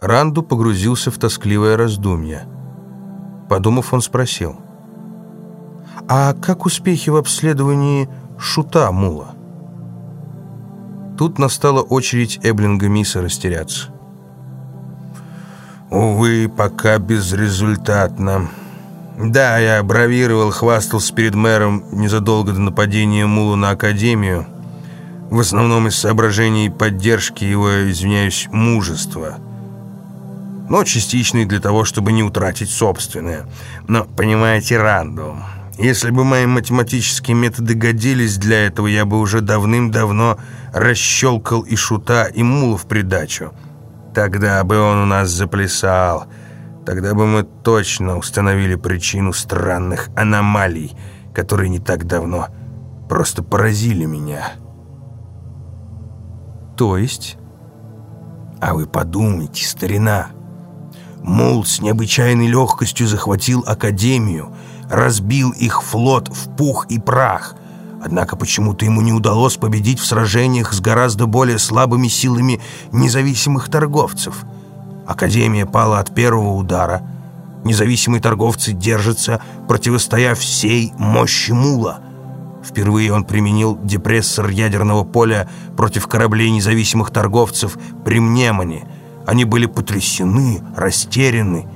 Ранду погрузился в тоскливое раздумье. Подумав, он спросил. «А как успехи в обследовании шута Мула?» Тут настала очередь Эблинга Миса растеряться. «Увы, пока безрезультатно. Да, я бравировал, хвастался перед мэром незадолго до нападения Мула на Академию, в основном из соображений поддержки его, извиняюсь, мужества» но частично и для того, чтобы не утратить собственное. Но, понимаете, Ранду, если бы мои математические методы годились для этого, я бы уже давным-давно расщелкал и шута, и мула в придачу. Тогда бы он у нас заплясал. Тогда бы мы точно установили причину странных аномалий, которые не так давно просто поразили меня. То есть? А вы подумайте, старина. Мул с необычайной легкостью захватил Академию, разбил их флот в пух и прах. Однако почему-то ему не удалось победить в сражениях с гораздо более слабыми силами независимых торговцев. Академия пала от первого удара. Независимые торговцы держатся, противостоя всей мощи Мула. Впервые он применил депрессор ядерного поля против кораблей независимых торговцев при Мнемоне – они были потрясены, растеряны,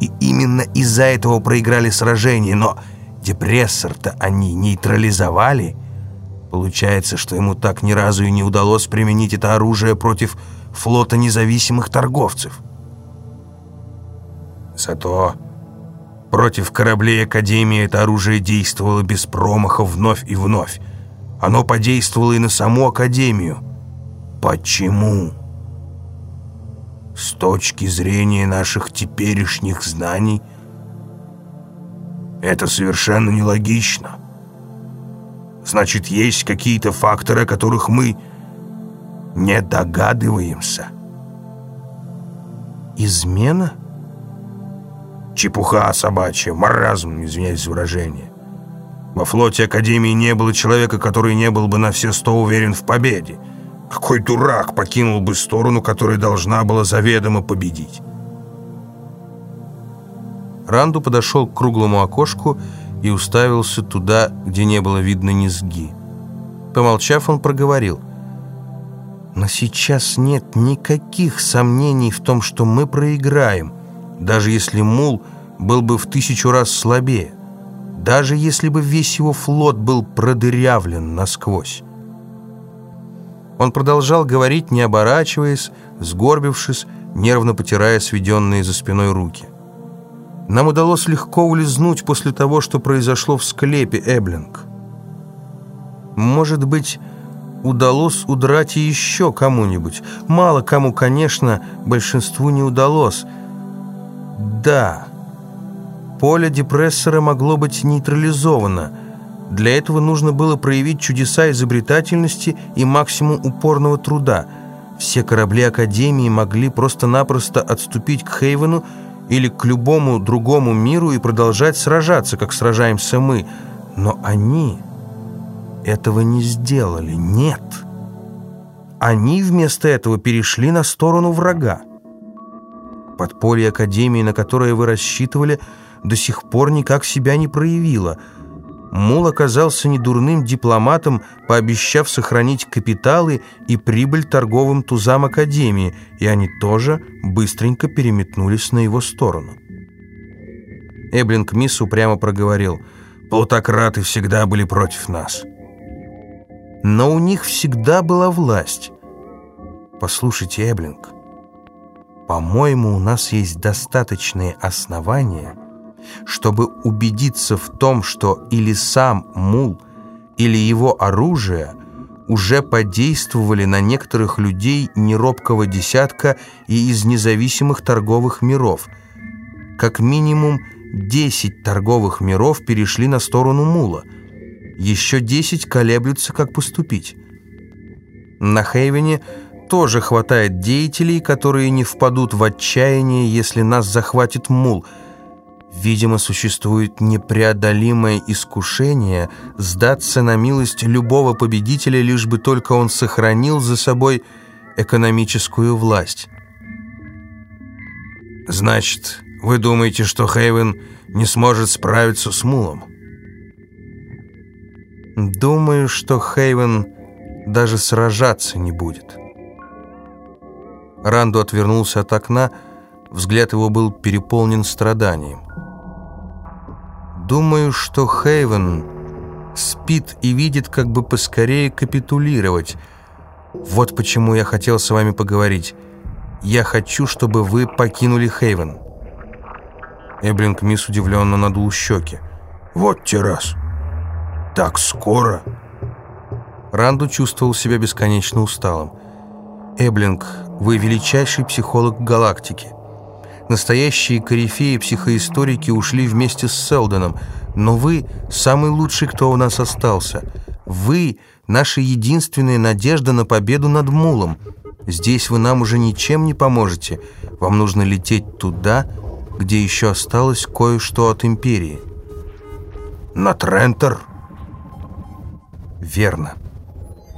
и именно из-за этого проиграли сражение, но депрессор-то они нейтрализовали. Получается, что ему так ни разу и не удалось применить это оружие против флота независимых торговцев. Зато против кораблей Академии это оружие действовало без промаха вновь и вновь. Оно подействовало и на саму Академию. Почему? Почему? С точки зрения наших теперешних знаний, это совершенно нелогично. Значит, есть какие-то факторы, о которых мы не догадываемся. Измена? Чепуха собачья, маразм, извиняюсь за выражение. Во флоте Академии не было человека, который не был бы на все сто уверен в победе. Какой дурак покинул бы сторону, которая должна была заведомо победить? Ранду подошел к круглому окошку и уставился туда, где не было видно низги. Помолчав, он проговорил. «Но сейчас нет никаких сомнений в том, что мы проиграем, даже если Мул был бы в тысячу раз слабее, даже если бы весь его флот был продырявлен насквозь. Он продолжал говорить, не оборачиваясь, сгорбившись, нервно потирая сведенные за спиной руки. Нам удалось легко улизнуть после того, что произошло в склепе Эблинг. Может быть, удалось удрать и еще кому-нибудь. Мало кому, конечно, большинству не удалось. Да, поле депрессора могло быть нейтрализовано – для этого нужно было проявить чудеса изобретательности и максимум упорного труда. Все корабли Академии могли просто-напросто отступить к Хейвену или к любому другому миру и продолжать сражаться, как сражаемся мы. Но они этого не сделали. Нет. Они вместо этого перешли на сторону врага. Подполье Академии, на которое вы рассчитывали, до сих пор никак себя не проявило – Мул оказался недурным дипломатом, пообещав сохранить капиталы и прибыль торговым тузам Академии, и они тоже быстренько переметнулись на его сторону. Эблинг Мисс упрямо проговорил, «Плутократы всегда были против нас». Но у них всегда была власть. Послушайте, Эблинг, по-моему, у нас есть достаточные основания – чтобы убедиться в том, что или сам мул, или его оружие уже подействовали на некоторых людей неробкого десятка и из независимых торговых миров. Как минимум 10 торговых миров перешли на сторону мула. Еще 10 колеблются, как поступить. На Хейвене тоже хватает деятелей, которые не впадут в отчаяние, если нас захватит мул – Видимо, существует непреодолимое искушение сдаться на милость любого победителя, лишь бы только он сохранил за собой экономическую власть. Значит, вы думаете, что Хейвен не сможет справиться с Мулом? Думаю, что Хейвен даже сражаться не будет. Ранду отвернулся от окна, взгляд его был переполнен страданием. Думаю, что Хейвен спит и видит, как бы поскорее капитулировать. Вот почему я хотел с вами поговорить. Я хочу, чтобы вы покинули Хейвен. Эблинг Мисс удивленно надул щеки. «Вот те раз! Так скоро!» Ранду чувствовал себя бесконечно усталым. «Эблинг, вы величайший психолог галактики. Настоящие корифеи психоисторики ушли вместе с Селдоном, но вы самый лучший, кто у нас остался. Вы — наша единственная надежда на победу над Мулом. Здесь вы нам уже ничем не поможете. Вам нужно лететь туда, где еще осталось кое-что от Империи. На Трентер? Верно.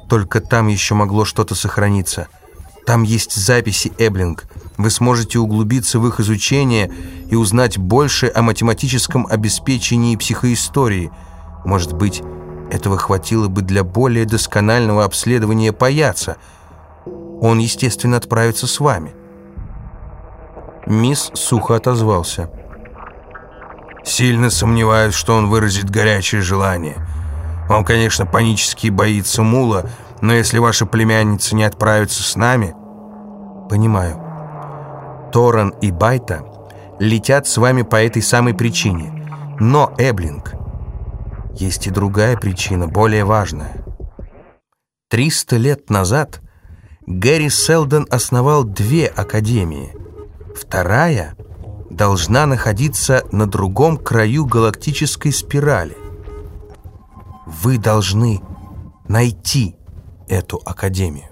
Только там еще могло что-то сохраниться. Там есть записи Эблинг. Вы сможете углубиться в их изучение и узнать больше о математическом обеспечении психоистории. Может быть, этого хватило бы для более досконального обследования паяца. Он, естественно, отправится с вами. Мисс сухо отозвался. «Сильно сомневаюсь, что он выразит горячее желание. Он, конечно, панически боится мула, но если ваша племянница не отправится с нами...» «Понимаю. Торан и Байта летят с вами по этой самой причине. Но, Эблинг, есть и другая причина, более важная. Триста лет назад Гэри Селдон основал две академии — Вторая должна находиться на другом краю галактической спирали. Вы должны найти эту академию.